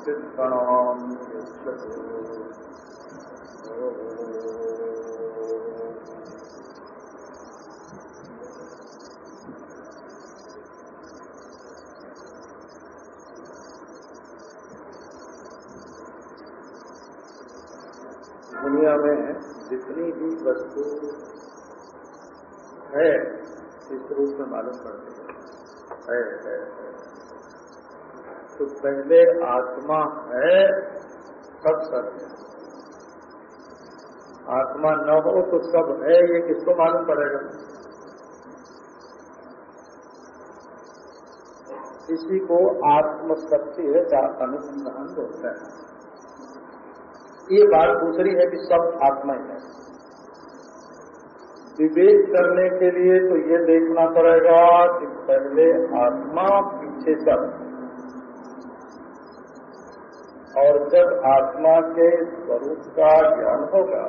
काञ्चित्कणां दुनिया में जितनी भी वस्तु है इस रूप में मालूम पड़ती है है, है, है। तो पहले आत्मा है, सब सत्य आत्मा न हो तो सब है, ये किसको मालूम पड़ेगा? इसी को आत्म सत्य का अनुसंधान बोलते हैं। ये बात दूसरी है कि सब आत्मा ही है। विवेक करने के लिए तो ये देखना पड़ेगा कि पहले आत्मा, पीछे सब। और जब आत्मा के स्वरूप का ज्ञान होगा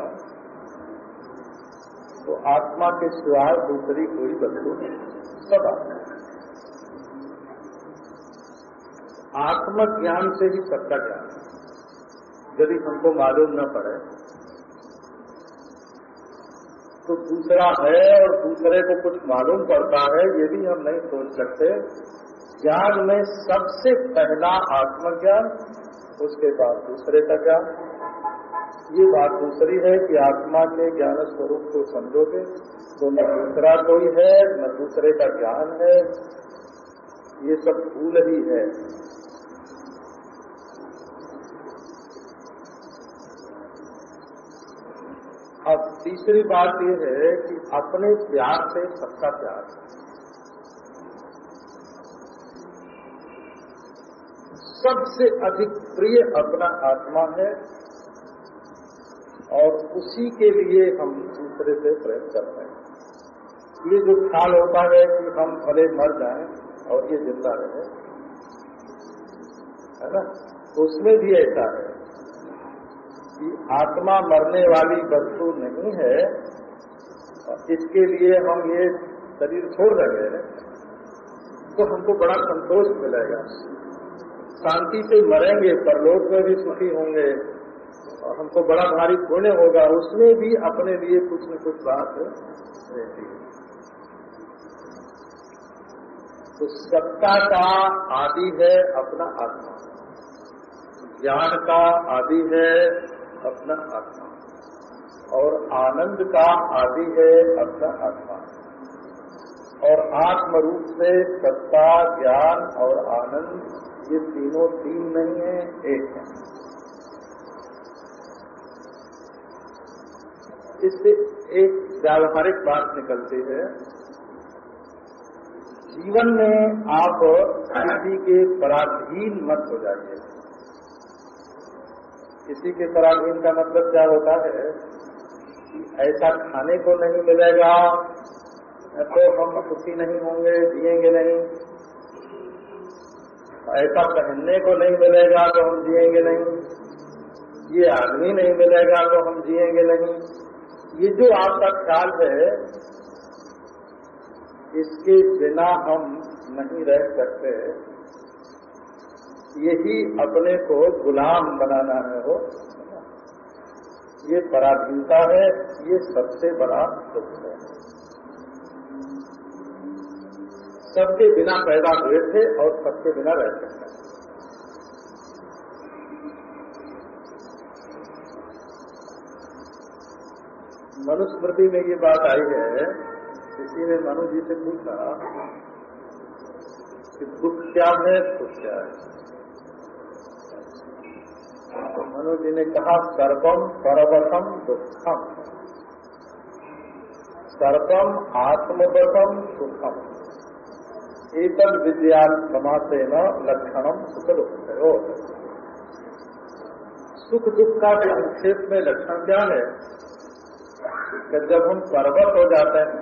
तो आत्मा के सिवाय दूसरी कोई वस्तु नहीं, सब आत्मा। आत्मज्ञान से ही सबका ज्ञान यदि हमको मालूम न पड़े तो दूसरा है और दूसरे को कुछ मालूम पड़ता है, ये भी हम नहीं सोच सकते। ज्ञान में सबसे पहला आत्मज्ञान उसके बाद दूसरे का ज्ञान ये बात दूसरी है कि आत्मा के ज्ञान स्वरूप को समझोगे तो न दूसरा कोई है, न दूसरे का ज्ञान है। ये सब भूल ही है। अब तीसरी बात यह है कि अपने प्यार से सबका प्यार सबसे अधिक प्रिय अपना आत्मा है और उसी के लिए हम दूसरे से प्रेम करते हैं। ये जो ख्याल होता है कि हम भले मर जाएँ और ये ज़िंदा रहे, है ना? उसमें भी ऐसा है कि आत्मा मरने वाली वस्तु नहीं है इसके लिए हम ये शरीर छोड़ रहे हैं तो हमको बड़ा संतोष मिलेगा। शांति से मरेंगे, परलोक में भी सुखी होंगे। और हमको बड़ा भारी पुण्य होगा, उसमें भी अपने लिए कुछ न कुछ बात रहती है। तो सत्ता का आदि है अपना आत्मा। ज्ञान का आदि है अपना आत्मा। और आनंद का आदि है अपना आत्मा। और आत्म रूप से सत्ता, ज्ञान और आनंद ये तीनों तीन नहीं है, एक है। इससे एक व्यावहारिक बात निकलती है। जीवन में आप किसी के पराधीन मत हो जाइए। किसी के पराधीन का मतलब क्या होता है? कि ऐसा खाने को नहीं मिलेगा तो हम खुशी नहीं होंगे, जिएँगे नहीं। ऐसा पहनने को नहीं मिलेगा तो हम जिएँगे नहीं। ये आदमी नहीं मिलेगा तो हम जिएँगे नहीं। ये जो आपका ख्याल है, इसके बिना हम नहीं रह सकते। यही अपने को गुलाम बनाना है हो ये पराधीनता है, ये सबसे बड़ा दुख है। सबके बिना पैदा हुए थे और सबके बिना रहते हैं मनुस्मृति में ये बात आई है, किसी ने मनु जी से पूछा कि दुख क्या है, सुख क्या है? तो मनु जी ने कहा सर्वम पर्वतम दुखम। सर्वम आत्मवतम सुखम। एक विद्यान समासे न लक्षणम सुख दुख सुख दुख का संक्षेप में लक्षण क्या है? कि जब हम पर्वत हो जाते हैं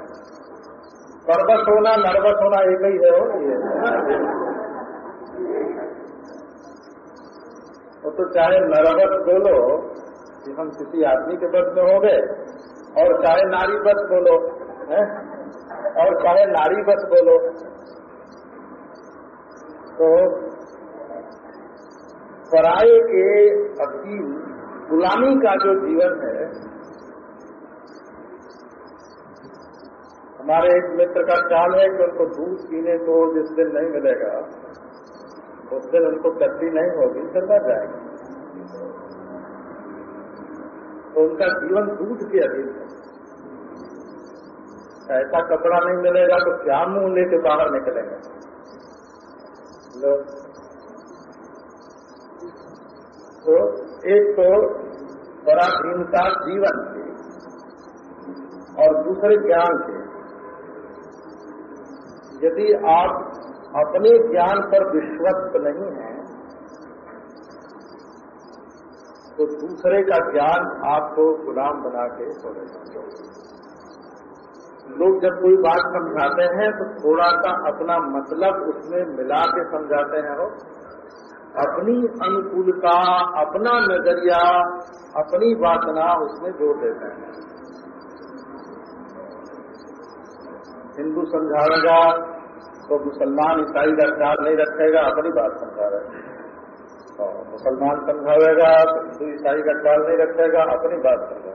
पर्वत होना नर्वस होना एक ही है हो ये। वो तो चाहे नर्वस बोलो कि हम किसी आदमी के बस में हो गए और चाहे नारी बस बोलो, है? और चाहे नारी बस बोलो तो पराये के अधीन गुलामी का जो जीवन है, हमारे एक मित्र का ख्याल है कि उनको दूध पीने को जिस दिन नहीं मिलेगा, उस दिन उनको गद्दी नहीं होगी चलना जाएगा। तो उनका जीवन दूध के अधीन है। ऐसा कपड़ा नहीं मिलेगा तो क्या मुँह लेके बाहर निकलेंगे? तो एक तो पराधीनता जीवन की और दूसरे ज्ञान की यदि आप अपने ज्ञान पर विश्वस्त नहीं हैं तो दूसरे का ज्ञान आपको गुलाम बना के छोड़ेगा। लोग जब कोई बात समझाते हैं तो थोड़ा सा अपना मतलब उसमें मिला के समझाते हैं वो अपनी अनुकूलता, अपना नज़रिया, अपनी वासना उसमें जोड़ देते हैं। हिंदू समझाएगा तो मुसलमान ईसाई का ख्याल नहीं रखेगा, अपनी बात समझा रहे और मुसलमान समझाएगा तो हिंदू ईसाई का ख्याल नहीं रखेगा, अपनी बात समझा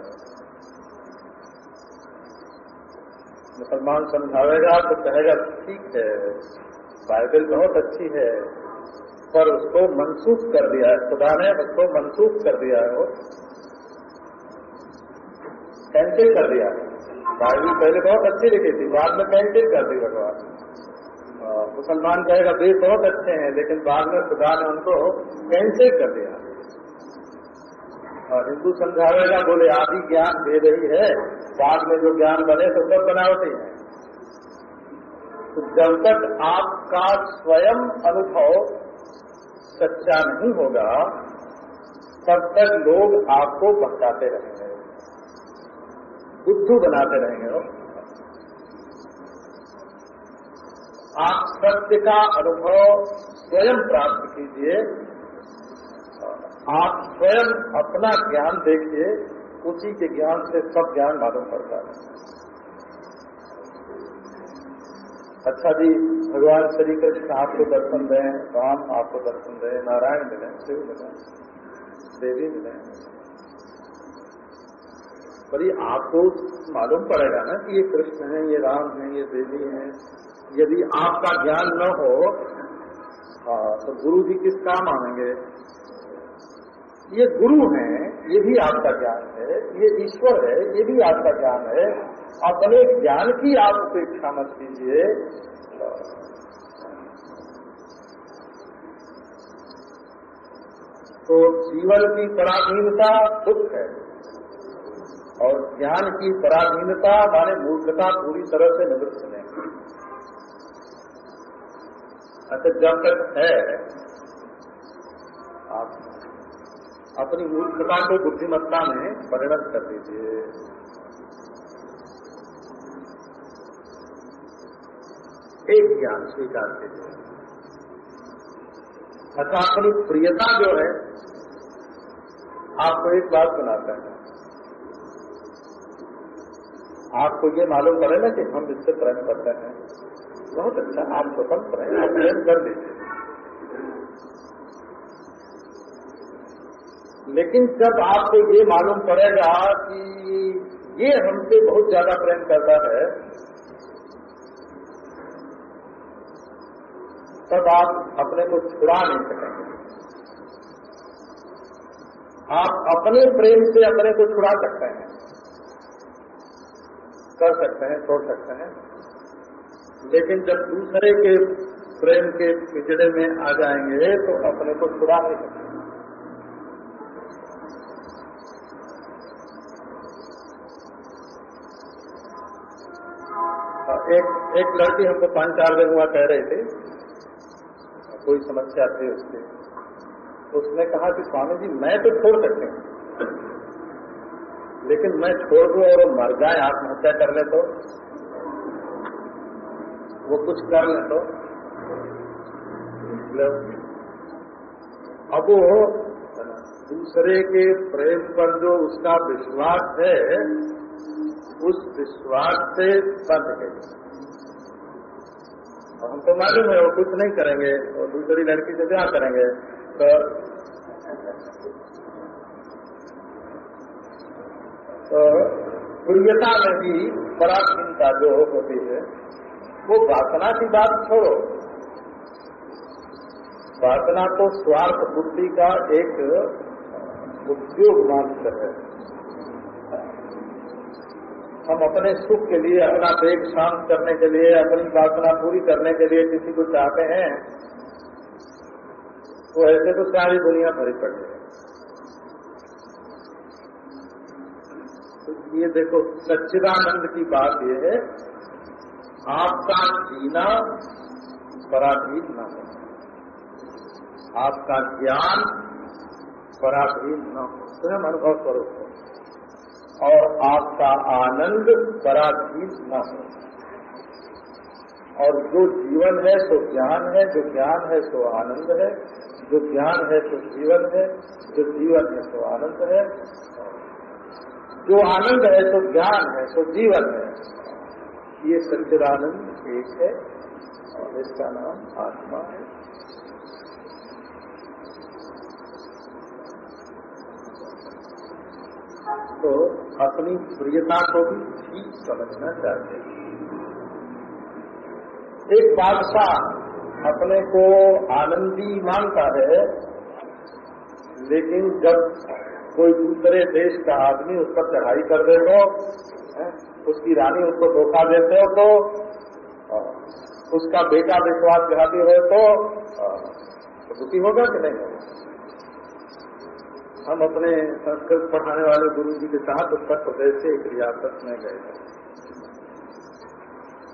मुसलमान समझाएगा तो कहेगा, ठीक है, बाइबल बहुत अच्छी है, पर उसको मनसूख कर दिया है, खुदा ने उसको मनसूख कर दिया है, वो कैंसिल कर दिया बाइबल पहले बहुत अच्छी लिखी थी, बाद में कैंसिल कर दी भगवान। मुसलमान कहेगा वेद बहुत अच्छे हैं, लेकिन बाद में खुदा ने उनको कैंसिल कर दिया और हिंदू समझावेगा बोले, आदि ज्ञान दे रही है बाद में जो ज्ञान बने तो सब बनावटी है। तो जब तक आपका स्वयं अनुभव सच्चा नहीं होगा, तब तक लोग आपको भटकाते रहेंगे। बुद्धू बनाते रहेंगे आप सत्य का अनुभव स्वयं प्राप्त कीजिए, आप स्वयं अपना ज्ञान देखिए उसी के ज्ञान से सब ज्ञान मालूम पड़ता है। अच्छा जी भगवान श्री कृष्ण आपको दर्शन दें राम आपको दर्शन दें नारायण मिले शिव मिले देवी मिले। पर ये आपको मालूम पड़ेगा ना कि ये कृष्ण है ये राम है ये देवी है। यदि आपका ज्ञान न हो हाँ, तो गुरु जी किस काम आएँगे ये गुरु है, ये भी आपका ज्ञान है, ये ईश्वर है, ये भी आपका ज्ञान है। अपने ज्ञान की आप उपेक्षा मत कीजिए। तो जीवन की पराधीनता दुख है। और ज्ञान की पराधीनता माने मूर्खता पूरी तरह से निवृत्त नहीं। अच्छा जब तक है, आप अपनी मूर्खता को बुद्धिमत्ता में परिणत कर दीजिए। एक ज्ञान स्वीकार कीजिए। अच्छा अपनी प्रियता जो है, आपको एक बात सुनाता है। आपको ये मालूम ना कि हम इससे प्रेम करते हैं। बहुत अच्छा आप स्वतंत्र हैं, आप प्रेम कर लीजिए लेकिन जब आपको ये मालूम पड़ेगा कि ये हमसे बहुत ज़्यादा प्रेम करता है, तब आप अपने को छुड़ा नहीं सकेंगे। आप अपने प्रेम से अपने को छुड़ा सकते हैं। कर सकते हैं, छोड़ सकते हैं। लेकिन जब दूसरे के प्रेम के पिछड़े में आ जाएँगे तो अपने को छुड़ा नहीं सकते एक एक लड़की हमको पाँच, चार दिन हुआ कह रहे थे। कोई समस्या थी उसके। उसने कहा कि स्वामी जी मैं तो छोड़ सकती हूँ। लेकिन मैं छोड़ दूँ और वो मर जाए आत्महत्या कर ले तो वो कुछ कर ले तो। अब वो दूसरे के प्रेम पर जो उसका विश्वास है, उस विश्वास से बंध गई। और हमको मालूम है, वो कुछ नहीं करेंगे और दूसरी लड़की से क्या करेंगे तो तो में भी पराधीनता जो होती है, वो वासना की बात छोड़ो। वासना तो स्वार्थ बुद्धि का एक उद्योग मात्र है। हम अपने सुख के लिए, अपना पेट शांत करने के लिए, अपनी वासना पूरी करने के लिए किसी को चाहते हैं तो ऐसे तो सारी दुनिया भरी पड़ है। तो ये देखो, सच्चिदानंद की बात ये है, आपका जीना पराधीन न हो। आपका ज्ञान पराधीन न हो। स्वयं अनुभव स्वरूप हो और आपका आनंद पराधीन न हो। और जो जीवन है, सो ज्ञान है, जो ज्ञान है, सो आनंद है। जो ज्ञान है, सो जीवन है। जो जीवन है, सो आनंद है। जो आनंद है, सो ज्ञान है, सो जीवन है। ये सच्चिदानंद एक है और इसका नाम आत्मा है। तो अपनी प्रियता को भी ठीक समझना चाहिए एक बादशाह अपने को आनंदी मानता है लेकिन जब कोई दूसरे देश का आदमी उस पर चढ़ाई कर दे तो उसकी रानी उसको धोखा देते हो तो उसका बेटा विश्वास विश्वासघाती हो तो, तो दुखी होगा कि नहीं होगा? हम अपने संस्कृत पढ़ाने वाले गुरु जी के साथ उत्तर प्रदेश से एक रियासत में गए थे।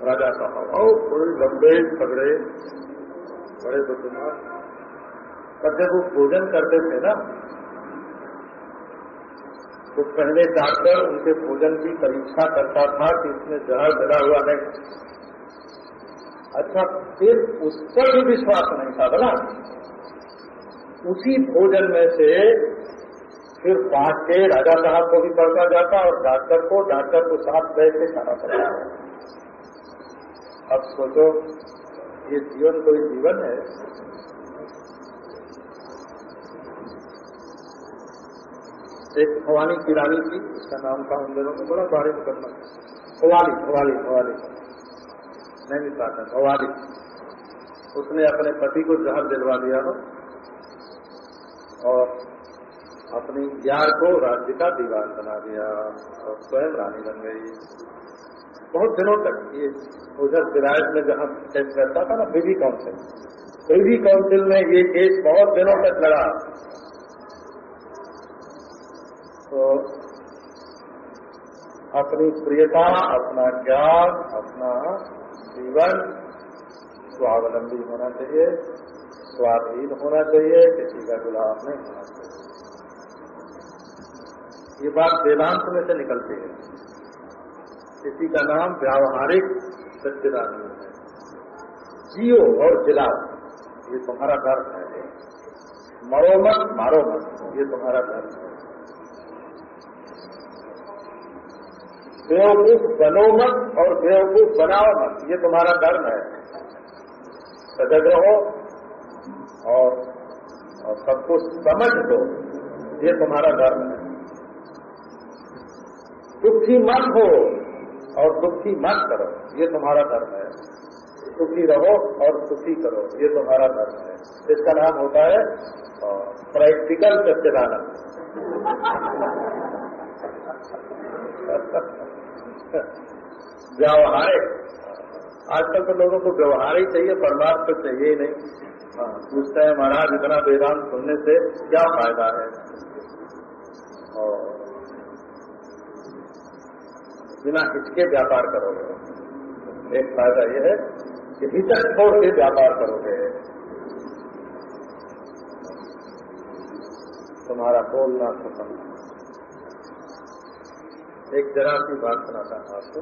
राजा साहब और बड़े लंबे पगड़े बड़े बुद्धिमान पर जब वो भोजन करते थे ना तो पहले डॉक्टर उनके भोजन की परीक्षा करता था कि इसमें जहर डरा हुआ नहीं। अच्छा फिर उस पर भी विश्वास नहीं था, बोला। उसी भोजन में से फिर बांट के राजा साहब को भी पड़ता जाता और डॉक्टर को डॉक्टर को साथ बैठ के खाना पड़ता अब सोचो, ये जीवन कोई जीवन है। एक भवानी किरानी थी, उसका नाम था उन दिनों में, बड़ा बारे में करना भवाली भवाली भवाली। नहीं मिल पाता भवाली। उसने अपने पति को जहर दिलवा दिया हो। और अपनी यार को राज्य का दीवार बना दिया और स्वयं रानी बन गई। बहुत दिनों तक ये उधर विरायत में जहाँ केस रहता था ना प्रिवी काउंसिल प्रिवी काउंसिल में ये केस बहुत दिनों तक लड़ा। तो अपनी प्रियता, अपना ज्ञान अपना जीवन स्वावलंबी होना चाहिए, स्वाधीन होना चाहिए, किसी का गुलाम नहीं होना ये बात वेदांत में से निकलती है। इसी का नाम व्यावहारिक सच्चिदानंद है। जियो और जिलाओ ये तुम्हारा धर्म है। मरो मत मारो मत ये तुम्हारा धर्म है। बेवकूफ़ बनो मत और बेवकूफ़ बनाओ मत ये तुम्हारा धर्म है। सजग रहो और, और सबको समझ दो ये तुम्हारा धर्म है। दुखी मत हो और दुखी मत करो। ये तुम्हारा धर्म है। सुखी रहो और सुखी करो। ये तुम्हारा धर्म है। इसका नाम होता है प्रैक्टिकल सत्यदानंद व्यवहारिक आजकल तो लोगों को व्यवहार ही चाहिए, परमार्थ तो चाहिए ही नहीं। हाँ पूछते हैं, महाराज, इतना वेदांत सुनने से क्या फ़ायदा है? बिना हिचके व्यापार करोगे? एक फ़ायदा यह है कि हिचक छोड़ के व्यापार करोगे। तुम्हारा बोलना खत्म। एक जरा सी बात सुनाता हूँ आपको।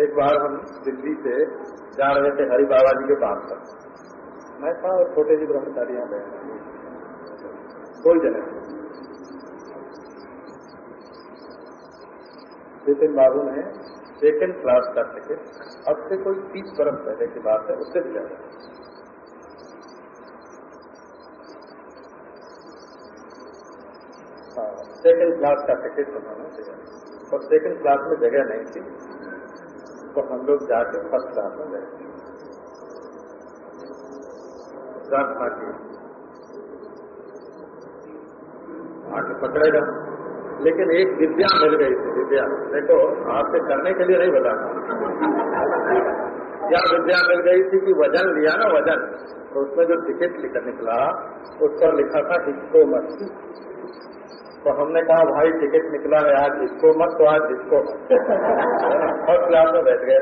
एक बार हम दिल्ली से जा रहे थे हरि बाबा जी के पास पर। मैं था और छोटे जी ब्रह्मचारी यहाँ गए कोई जने नितिन बाबू ने सेकेंड क्लास का टिकट अब से कोई तीस बरस पहले की बात है, उससे भी ज़्यादा। सेकेंड क्लास का टिकट उन्होंने दिया और सेकेंड क्लास में जगह नहीं थी तो हम लोग जाके फ़र्स्ट क्लास में गए। प्रार्थना की आके पकड़ेगा लेकिन एक विद्या मिल गई थी विद्या देखो, आपसे करने के लिए नहीं बताता। क्या विद्या मिल गई थी कि वज़न लिया ना वज़न तो उसमें जो टिकट लिखा निकला, उस पर लिखा था हिस्सो मत। तो हमने कहा, भाई टिकट निकला है आज, इसको मत तो आज इसको मत। फ़र्स्ट क्लास में बैठ गए।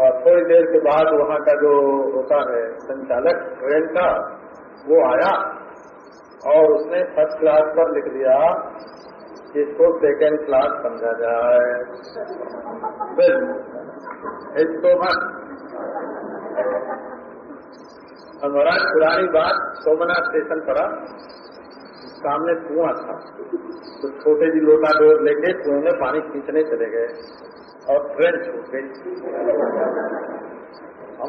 और थोड़ी देर के बाद वहाँ का जो होता है संचालक, ट्रेन का, वो आया। और उसने फ़र्स्ट क्लास पर लिख दिया इसको सेकेंड क्लास समझा जाए। फिर इसको मत। हमारा पुरानी बात सोमनाथ स्टेशन पड़ा सामने कुआँ था। तो छोटे जी लोटा डोर लेके कुएँ में पानी खींचने चले गए और ट्रेन छूट गई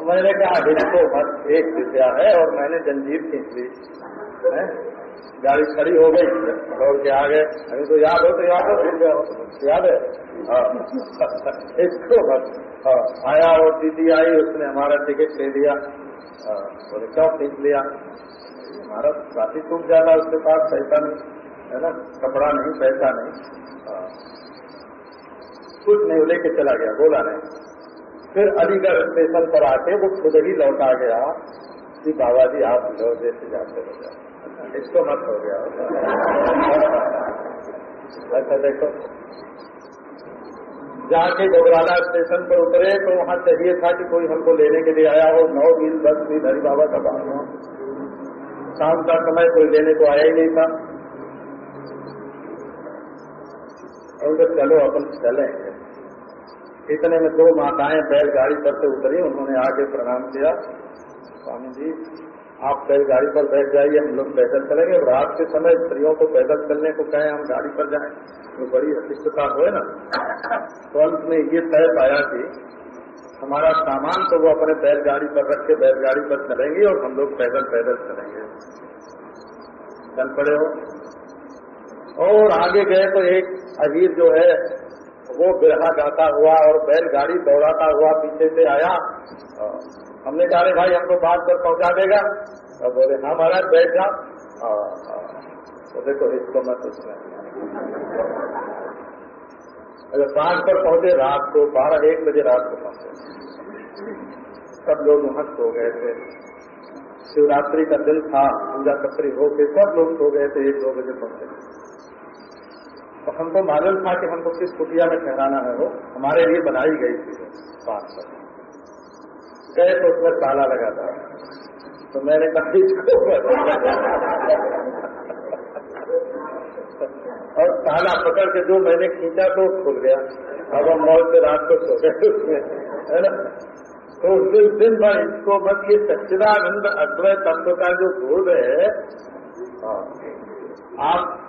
मैंने कहा हिस्सो मत, एक विद्या है और मैंने जंजीर खींच ली गाड़ी खड़ी हो गई। दौड़ के आ गए अभी तो याद हो तो याद हो भूल गया याद है? हाँ। इसको मत हाँ। आया और दीदी आई, उसने हमारा टिकट ले लिया। हाँ। बोले, क्यों खींच लिया? हमारा साथी टूट जाता उसके पास, पैसा नहीं। है ना? कपड़ा नहीं, पैसा नहीं। कुछ नहीं लेके चला गया, बोला नहीं। फिर अलीगढ़ स्टेशन पर आके वो खुद ही लौटा गया कि, बाबा जी, आप लौटे से जाते हो जाए इसको मत हो गया। अच्छा देखो। जाके घबराना स्टेशन पर उतरे तो वहाँ चाहिए था कि कोई हमको लेने के लिए आया हो। नौ मील, दस मील, हरी बाबा का बाहर हो। शाम का समय कोई लेने को आया ही नहीं था। और तो चलो, अपन चले इतने में दो माताएँ बैलगाड़ी पर से उतरी, उन्होंने आके प्रणाम किया। स्वामी जी आप बैलगाड़ी पर बैठ जाइए, हम लोग पैदल चलेंगे। रात के समय स्त्रियों को पैदल चलने को कहें, हम गाड़ी पर जाएँ। तो बड़ी अशिष्टता हो ना। तो अंत में ये तय पाया कि हमारा सामान तो वो अपने बैलगाड़ी पर रख के बैलगाड़ी पर चलेंगे और हम लोग पैदल पैदल चलेंगे। चल पड़े हो। और आगे गए तो एक अहीर जो है, वो बिरहा गाता हुआ और बैलगाड़ी दौड़ाता हुआ पीछे से आया। हमने कहा भाई, हमको बात पर पहुँचा देगा। तो बोले हाँ महाराज, बैठ जा। तो देखो, इसको मत उसमें अगर पाँच पर पहुँचे रात को, बारह एक बजे रात को पहुँचे। सब लोग वहाँ सो गए थे। शिवरात्रि का दिन था, पूजा कत्री हो के सब लोग सो गए थे, एक दो बजे पहुँचे। तो हमको मालूम था कि हमको किस कुटिया में ठहराना है वो। हमारे लिए बनाई गई थी पाँच पर। गए तो उसमें ताला लगा था। तो मैंने कहा इसको और ताला पकड़ के जो मैंने खींचा तो खुल गया। अब हम मौत से रात को सो गए उसमें है ना? तो उस दिन दिन भर इसको बस ये सच्चिदानंद अद्वय तत्व का जो बोध है हाँ, आप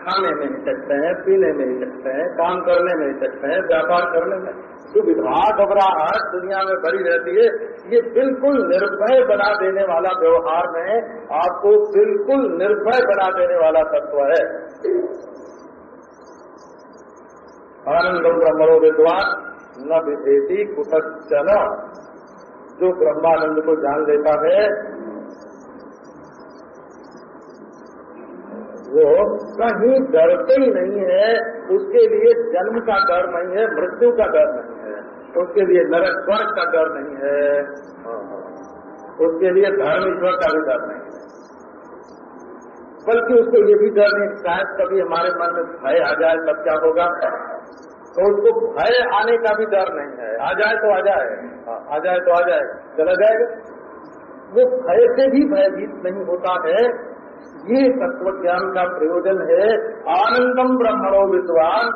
खाने में ही सकते हैं, पीने में ही सकते हैं, काम करने में सकते हैं, व्यापार करने में। सुविधा घबराहट दुनिया में भरी रहती है, ये बिल्कुल निर्भय बना देने वाला व्यवहार में आपको बिल्कुल निर्भय बना देने वाला तत्व है। आनंदम ब्रह्मणो विद्वान न विधेती कुतचन जो ब्रह्मानंद को जान लेता है वो कहीं डरते ही नहीं है उसके लिए जन्म का डर नहीं है मृत्यु का डर नहीं है। उसके लिए नरक स्वर्ग का डर नहीं है। उसके लिए धर्म ईश्वर का भी डर नहीं है। बल्कि उसको ये भी डर नहीं शायद कभी हमारे मन में भय आ जाए तब क्या होगा? तो उसको भय आने का भी डर नहीं है। आ जाए तो आ जाए। हाँ, आ जाए तो आ जाए। चला जाएगा। वो भय से भी भयभीत नहीं होता है। ये तत्व ज्ञान का प्रयोजन है। आनंदम ब्रह्मणो विद्वान।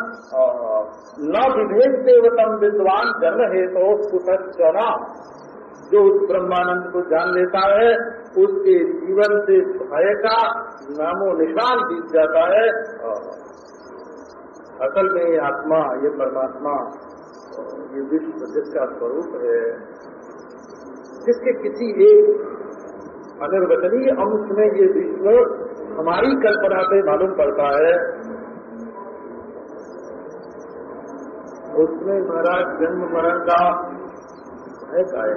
न विभेद देवतम विद्वान जन्म हेतु कुतना जो उस ब्रह्मानंद को जान लेता है, उसके जीवन से भय का नामो निशान बीत जाता है। असल में ये आत्मा, ये परमात्मा ये विश्व जिसका स्वरूप है, जिसके किसी एक अनिर्वचनीय अंश में ये विश्व हमारी कल्पना से मालूम पड़ता है, उसमें महाराज जन्म मरण का है काय?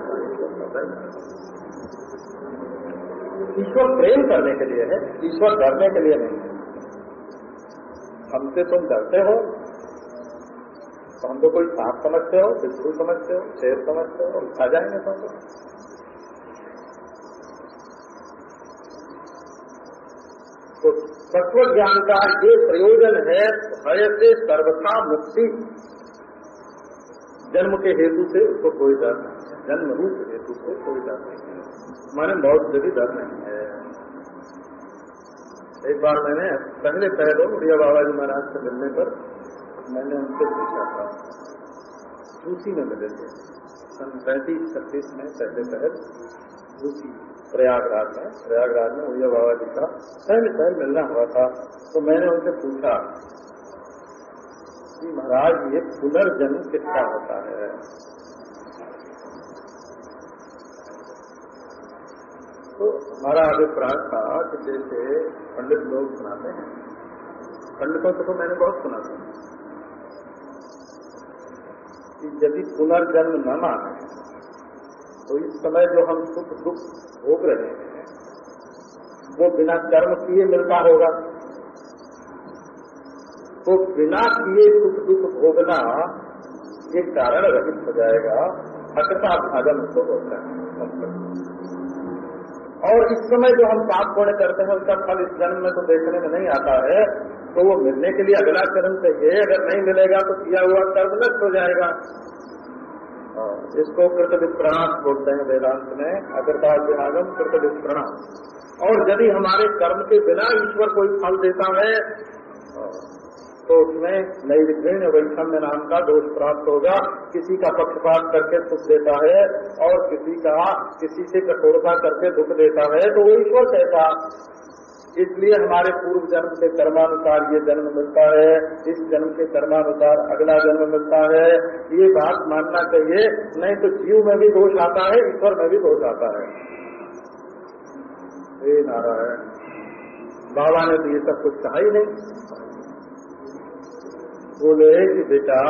ईश्वर प्रेम करने के लिए है, ईश्वर डरने के लिए नहीं है। हमसे तुम डरते हो तो हम तो कोई सांप समझते हो बिल्कुल समझते हो, शेर समझते हो खा जाएँगे तुमको तत्व ज्ञान का ये प्रयोजन है, भय से सर्वथा मुक्ति। जन्म के हेतु से उसको कोई डर नहीं है। जन्म रूप हेतु से कोई डर नहीं है। माने बहुत जल्दी डर नहीं है। एक बार मैंने पहले पहले उड़िया बाबा जी महाराज से मिलने पर मैंने उनसे पूछा था। रूसी में मिले थे। सन पैंतीस, छत्तीस में पहले पहल रूसी प्रयागराज में। प्रयागराज में उड़िया बाबा जी का। पहले पहले मिलना हुआ था तो मैंने उनसे पूछा कि महाराज, ये पुनर्जन्म कितना होता है? तो हमारा अभिप्राय था कि जैसे पंडित लोग सुनाते हैं। पंडितों से तो मैंने बहुत सुना था। कि यदि पुनर्जन्म न माने तो इस समय जो हम सुख दुख भोग रहे हैं, वो बिना कर्म किए मिलता होगा। तो बिना किए सुख दुख भोगना ये कारण रहित हो जाएगा हकता भागन उसको होता है। और इस समय जो हम पाप पुण्य करते हैं, उसका फल इस जन्म में तो देखने में नहीं आता है तो वो मिलने के लिए अगला चरण चाहिए। अगर नहीं मिलेगा तो किया हुआ कर्म नष्ट हो जाएगा। इसको कृत विप्रणाम बोलते हैं वेदांत में अग्रता विभागम कृत विप्रणाम और यदि हमारे कर्म के बिना ईश्वर कोई फल देता है तो उसमें नैविघ्न वैषम्य नाम का दोष प्राप्त होगा। किसी का पक्षपात करके सुख देता है और किसी का, किसी से कठोरता करके दुख देता है तो वो ईश्वर कहता इसलिए हमारे पूर्व जन्म के कर्मानुसार ये जन्म मिलता है, इस जन्म के कर्मानुसार अगला जन्म मिलता है। ये बात मानना चाहिए, नहीं तो जीव में भी दोष आता है, ईश्वर में भी दोष आता है। हे नारायण, बाबा ने तो ये सब कुछ कहा ही नहीं। बोले कि बेटा,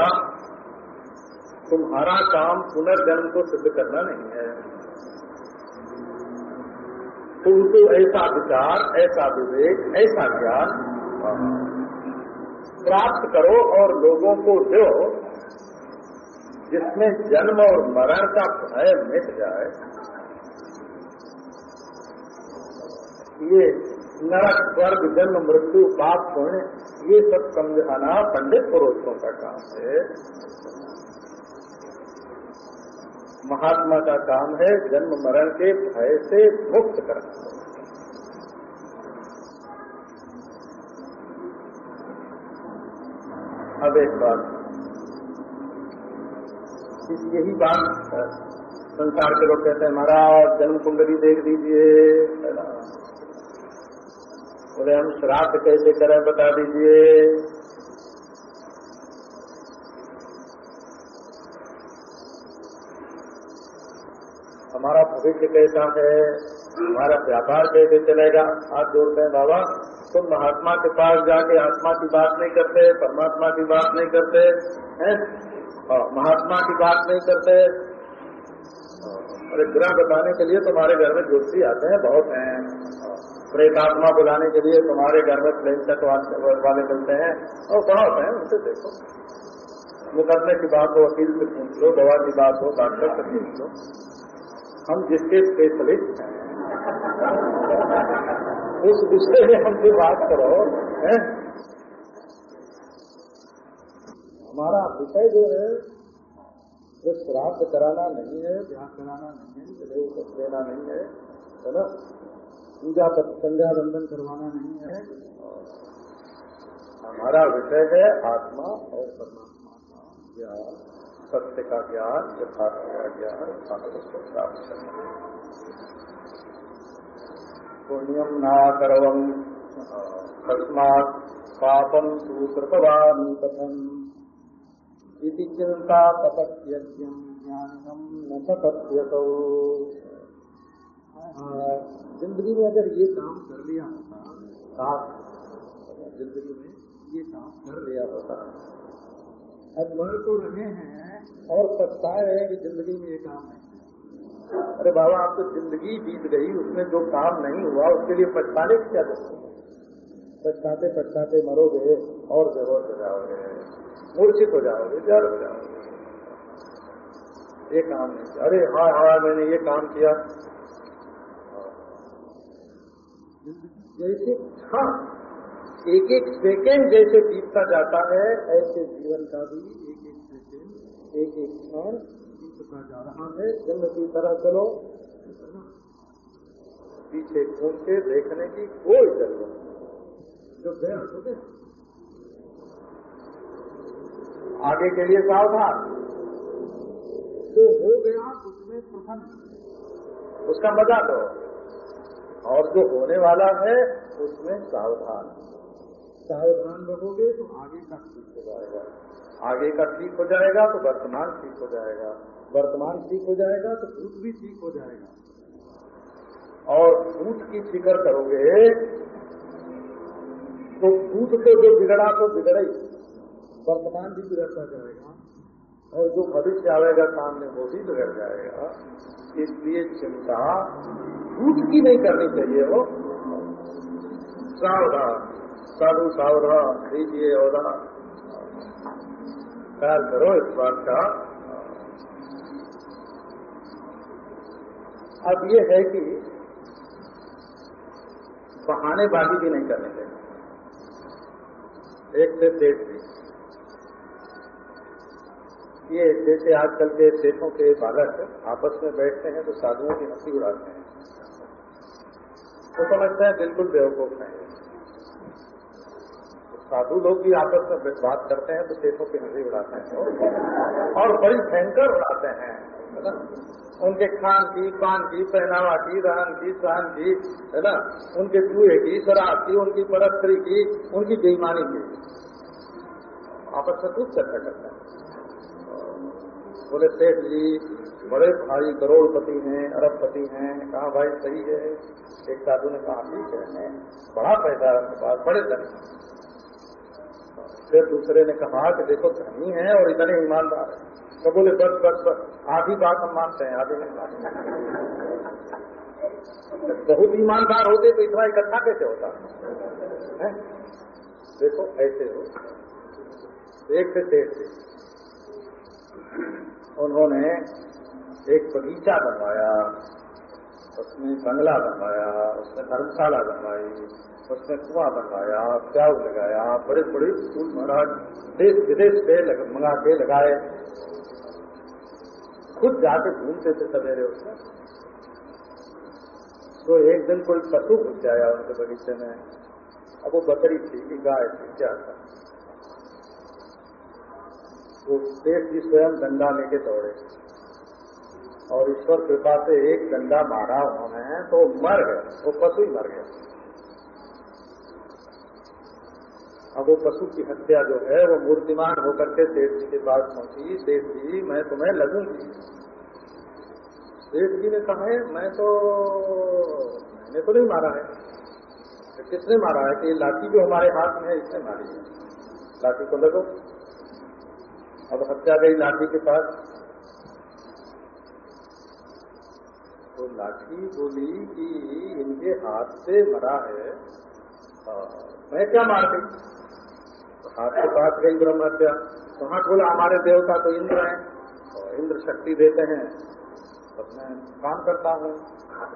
तुम्हारा काम पुनर्जन्म को सिद्ध करना नहीं है। उनको ऐसा विचार, ऐसा विवेक, ऐसा ज्ञान प्राप्त करो और लोगों को दो, जिसमें जन्म और मरण का भय मिट जाए। ये नरक, स्वर्ग, जन्म, मृत्यु, पाप, पुण्य, ये सब समझाना पंडित पुरुषों का काम है। महात्मा का काम है जन्म मरण के भय से मुक्त करना। अब एक बात। यही बात संसार के लोग कहते हैं, महाराज जन्म कुंडली देख दीजिए। बोले, हम श्राद्ध कैसे करें, बता दीजिए। हमारा भविष्य कैसा है? हमारा व्यापार कैसे चलेगा? हाथ जोड़ते हैं बाबा। तुम महात्मा के पास जाके आत्मा की बात नहीं करते, परमात्मा की बात नहीं करते, हैं? महात्मा की बात नहीं करते। अरे ग्रह बताने के लिए तुम्हारे घर में ज्योति आते हैं, बहुत हैं। प्रेतात्मा बुलाने के लिए तुम्हारे घर में प्लेन तक वाले मिलते हैं। और बहुत हैं, उनसे देखो। मुकदमे की बात हो वकील से पूछ लो, दवा की बात हो, डॉक्टर से पूछ लो। हम जिसके स्पेशलिस्ट हैं। उस विषय में हमसे बात करो, है? हमारा विषय जो है, वो श्राद्ध कराना नहीं है, ध्यान कराना नहीं है जलेऊ देना नहीं है है ना? पूजा संध्या बंधन करवाना नहीं है। हमारा विषय है आत्मा और परमात्मा का ज्ञान। सत्य का ज्ञान, यथार्थ का ज्ञान को प्राप्त करना पुण्यम नाकरवम तस्मात पापम सुकृतवान कथम इति चिंता तपत्यज्ञम ज्ञानम न तपत्यतो ज़िंदगी में अगर ये काम कर लिया होता ज़िंदगी में ये काम कर लिया होता अब मर तो रहे हैं और पछताए रहे कि ज़िंदगी में ये काम नहीं अरे बाबा आप तो ज़िंदगी बीत गई उसमें जो काम नहीं हुआ उसके लिए पछताने की क्या ज़रूरत पछताते पछताते मरोगे और बेहोश हो जाओगे मूर्छित हो जाओगे जड़ हो जाओगे। ये काम नहीं किया। अरे हाँ हाँ मैंने ये काम किया। जैसे हाँ। एक एक सेकेंड जैसे बीतता जाता है, ऐसे जीवन का भी एक एक सेकेंड एक एक क्षण बीतता जा रहा है। जन्म की तरह चलो। पीछे घूम के देखने की कोई ज़रूरत नहीं। जो गया तो गया। आगे के लिए सावधान। तो हो गया, उसमें प्रसन्न। उसका मज़ा दो और जो होने वाला है, उसमें सावधान। सावधान रहोगे तो आगे का ठीक हो जाएगा। आगे का ठीक हो जाएगा तो वर्तमान ठीक हो जाएगा। वर्तमान ठीक हो जाएगा तो भूत भी ठीक हो जाएगा। और भूत की फ़िक्र करोगे तो भूत को जो बिगड़ा तो बिगड़ा वर्तमान भी बिगड़ता जाएगा और जो भविष्य आएगा सामने, वो भी बिगड़ जाएगा। इसलिए चिंता झूठ की नहीं करनी चाहिए वो। सावधान। साधु सावधान लीजिए और ख्याल करो इस बात का। अब ये है कि बहानेबाजी भी नहीं करने चाहिए एक से सेठ भी। ये जैसे आजकल के सेठों के बालक आपस में बैठते हैं तो साधुओं की हँसी उड़ाते हैं। तो समझते हैं बिल्कुल बेवकूफ़ नहीं साधु लोग भी आपस में बात करते हैं तो सेठों की हँसी उड़ाते हैं और बड़ी भयंकर उड़ाते हैं। उनके खान की, पान की, पहनावा की, रहन की, सहन की, है ना? उनके चूहे की, शराब की, उनकी परस्त्री की, उनकी बेईमानी की। आपस में खूब चर्चा करते हैं। बोले, सेठ जी, बड़े भाई करोड़पति हैं, अरबपति हैं। कहा, भाई, सही है। एक साधु ने कहा, ठीक है बड़ा पैसा है उनके पास, बड़े धन फिर दूसरे ने कहा कि देखो धनी है और इतने ईमानदार है। तो बोले, बस बस बस, आधी बात हम मानते हैं, आधी नहीं मानते बहुत ईमानदार होते तो इतना इकट्ठा कैसे होता? है? देखो, ऐसे हो। एक से सेठ से। उन्होंने एक बगीचा बनवाया, उसमें बंगला बनवाया, उसमें धर्मशाला बनवाई उसमें कुआँ बनवाया प्याऊ लगाया बड़े बड़े स्कूल महाराज देश विदेश से लग, मंगा के लगाए। खुद जाके घूमते थे सवेरे उसमें। तो एक दिन कोई पशु घुस जाया उनके बगीचे में। अब वो बकरी थी कि गाय थी क्या था? वो शेष जी स्वयं डंडा लेके दौड़े। और ईश्वर कृपा से एक डंडा मारा उन्होंने तो मर गए वो पशु ही मर गया अब वो पशु की हत्या जो है, वो मूर्तिमान होकर के सेठ जी के पास पहुँची। सेठ जी, मैं तुम्हें लगूँगी। सेठ जी ने कहा है मैं तो मैंने तो नहीं मारा है। तो किसने मारा है? कि लाठी जो हमारे हाथ में है, इसने मारी है। लाठी को लगो। अब हत्या गई लाठी के पास। तो लाठी बोली कि इनके हाथ से मरा है। मैं क्या मार गई तो हाथ के पास गई ब्रह्म हत्या तो हाथ बोला हमारे देवता तो इंद्र हैं, और इंद्र शक्ति देते हैं। तो मैं काम करता हूँ।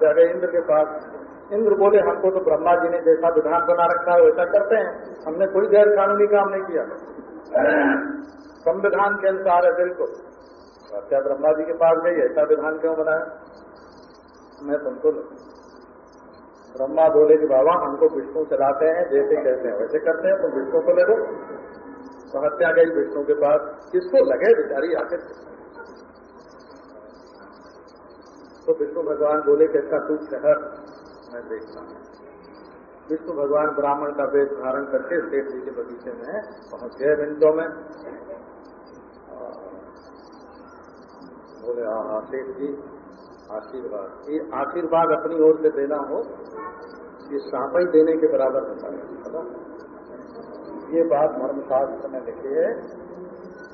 गए इंद्र के पास। इंद्र बोले, हमको तो ब्रह्मा जी ने जैसा विधान बना रखा है, वैसा करते हैं। हमने कोई गैर कानूनी काम नहीं किया। संविधान के अनुसार है बिल्कुल। क्या ब्रह्मा जी के पास गई ऐसा विधान क्यों बनाया? मैं तुमको ब्रह्मा बोले कि बाबा, हमको विष्णु चलाते हैं, जैसे कहते हैं, वैसे करते हैं, तुम विष्णु को ले दो हत्या गई विष्णु के पास किसको लगे बेचारी आखिर तो विष्णु भगवान बोले कि इसका तू शहर मैं देखता हूँ। विष्णु भगवान ब्राह्मण का वेश धारण करके सेठ जी के बगीचे में पहुँच गए मिनटों में। बोले हाँ हाँ सेठ जी, आशीर्वाद। ये आशीर्वाद अपनी ओर से देना हो, ये सापा ही देने के बराबर होता है। ये बात धर्मशास्त्र में लिखी है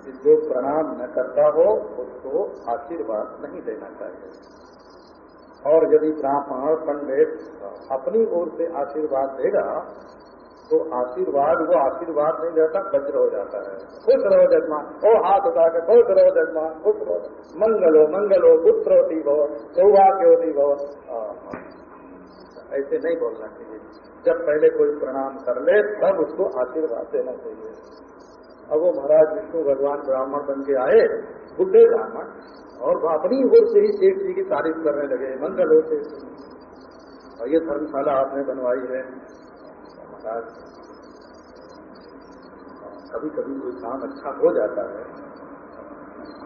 कि जो प्रणाम न करता हो, उसको आशीर्वाद नहीं देना चाहिए। और यदि ब्राह्मण, पंडित अपनी ओर से आशीर्वाद देगा तो आशीर्वाद, वो आशीर्वाद नहीं देता वज्र हो जाता है। खुश रहो जजमान ओ हाथ उठा के खुश रहो जजमान खुश रहो। मंगलो मंगलो पुत्र होती भव सौभाग्य होती भव ऐसे नहीं बोलना चाहिए। जब पहले कोई प्रणाम कर ले, तब उसको आशीर्वाद देना चाहिए। अब वो महाराज विष्णु भगवान ब्राह्मण बन के आए, बुढ़े ब्राह्मण, और वो अपनी ओर से ही शेख जी की तारीफ़ करने लगे, मंगल होते और ये धर्मशाला आपने बनवाई है। महाराज कभी कभी कोई काम अच्छा हो जाता है।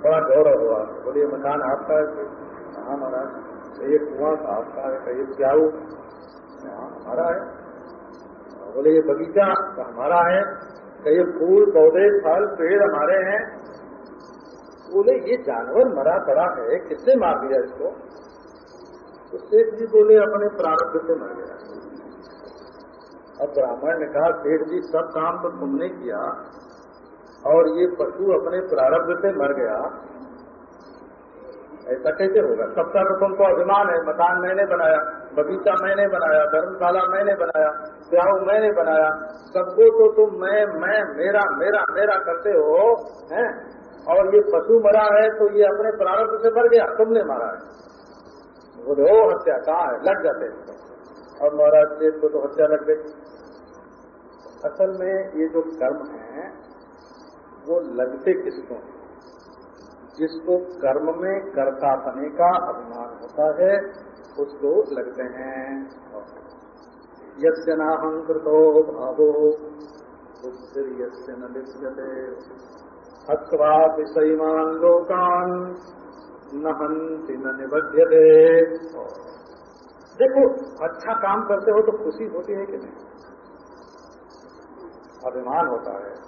बड़ा गौरव हुआ। बोलिए, मकान आपका है? हाँ महाराज, कहिए, कुआँ आपका है, कहिए, प्याऊ। हाँ हमारा है। बोले, ये बगीचा तो हमारा है कहिए फूल, पौधे, फल, पेड़ हमारे हैं। बोले, ये जानवर मरा पड़ा है, किसने मार दिया इसको? तो सेठ जी बोले, अपने प्रारब्ध से मर गया अब ब्राह्मण ने कहा, सेठ जी, सब काम तो तुमने किया, और ये पशु अपने प्रारब्ध से मर गया ऐसा कैसे होगा? सबका तो तुमको अभिमान है, मकान मैंने बनाया, बगीचा मैंने बनाया, धर्मशाला मैंने बनाया प्याऊ मैंने बनाया, सबको तो तुम मैं मैं, मेरा मेरा मेरा करते हो, हैं? और ये पशु मरा है तो ये अपने प्रारंभ से मर गया, तुमने मारा है। बोले, ओ हत्या, कहाँ है? लग जाते और महाराज देव को तो हत्या लग गई। असल में ये जो कर्म है, वो लगते किसको जिसको कर्म में कर्ता बने का अभिमान होता है, उसको लगते हैं। यस्य नाहंकृतो भावो यस्य न लिप्यते। अथवा विषयमान लोकान न हंति न निबध्यते। देखो अच्छा काम करते हो तो खुशी होती है कि नहीं? अभिमान होता है।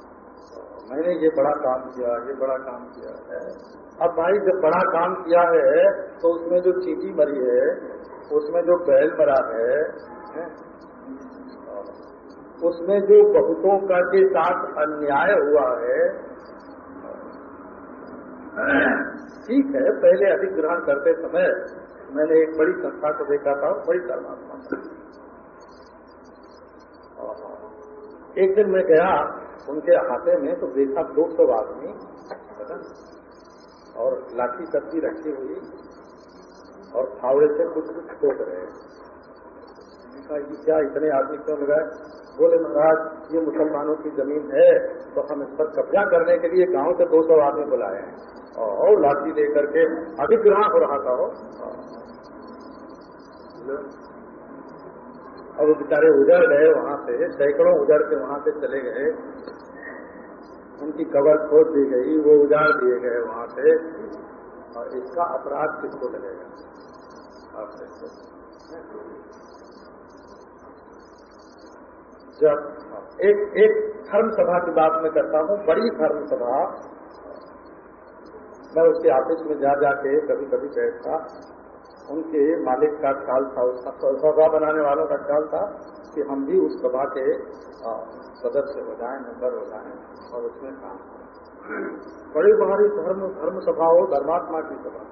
मैंने ये बड़ा काम किया ये बड़ा काम किया है। अब भाई जब बड़ा काम किया है तो उसमें जो चीटी मरी है उसमें जो बैल मरा है, है उसमें जो बहुतों का के साथ अन्याय हुआ है ठीक है पहले अधिग्रहण करते समय मैंने एक बड़ी संस्था को देखा था बड़ी धर्मात्मा एक दिन मैं गया उनके हाथे में तो देखा दो सौ आदमी और लाठी सब्ज़ी रखी हुई और फावड़े से कुछ कुछ ठोक रहे क्या इतने आदमी क्यों लगाए? बोले, महाराज, ये मुसलमानों की ज़मीन है तो हम इस पर कब्जा करने के लिए गाँव से दो सौ आदमी बुलाए हैं। और लाठी लेकर के अधिग्रहण हो रहा था, हो। अब बेचारे उजड़ गए वहाँ से, सैकड़ों उजड़ के वहाँ से चले गए। उनकी कबर खोद दी गई, वो उजाड़ दिए गए वहाँ से। और इसका अपराध किसको लगेगा? जब एक एक धर्म सभा की बात मैं करता हूँ, बड़ी धर्म सभा। मैं उसके ऑफ़िस में जा जाके कभी कभी बैठता। उनके मालिक का ख्याल था उसका सभा बनाने वालों का ख्याल था कि हम भी उस सभा के सदस्य हो जाए, मेंबर हो जाए और उसमें काम करें। बड़ी बड़ी धर्म धर्म सभा हो, धर्मात्मा की सभा।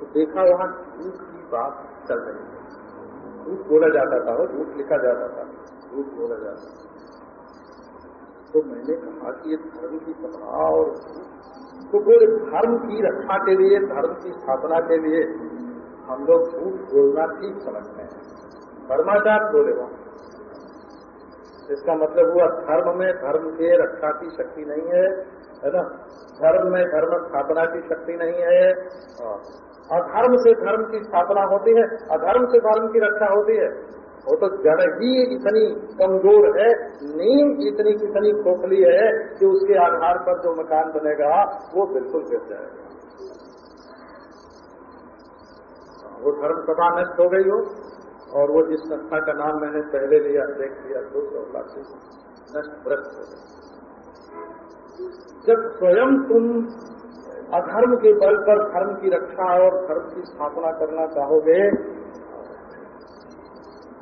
तो देखा वहाँ झूठ की बात चल रही है। झूठ बोला जाता था और झूठ लिखा जाता था। झूठ बोला जाता था। तो मैंने कहा कि ये धर्म की सभा और तो बोले, धर्म की रक्षा के लिए, धर्म की स्थापना के लिए हम लोग झूठ बोलना ठीक समझते हैं। धर्माचार बोले वहाँ इसका मतलब हुआ, धर्म में धर्म के रक्षा की शक्ति नहीं है है ना? धर्म में धर्म स्थापना की शक्ति नहीं है। अधर्म से धर्म की स्थापना होती है, अधर्म से धर्म की रक्षा होती है। वो तो जड़ ही इतनी कमज़ोर है, नींद इतनी कितनी खोखली है कि उसके आधार पर जो मकान बनेगा, वो बिल्कुल गिर जाएगा। वो धर्म सभा नष्ट हो गई हो, और वो जिस संस्था का नाम मैंने पहले लिया देख लिया दो सौ लाख नष्ट भ्रष्ट हो गए जब स्वयं तुम अधर्म के बल पर धर्म की रक्षा और धर्म की स्थापना करना चाहोगे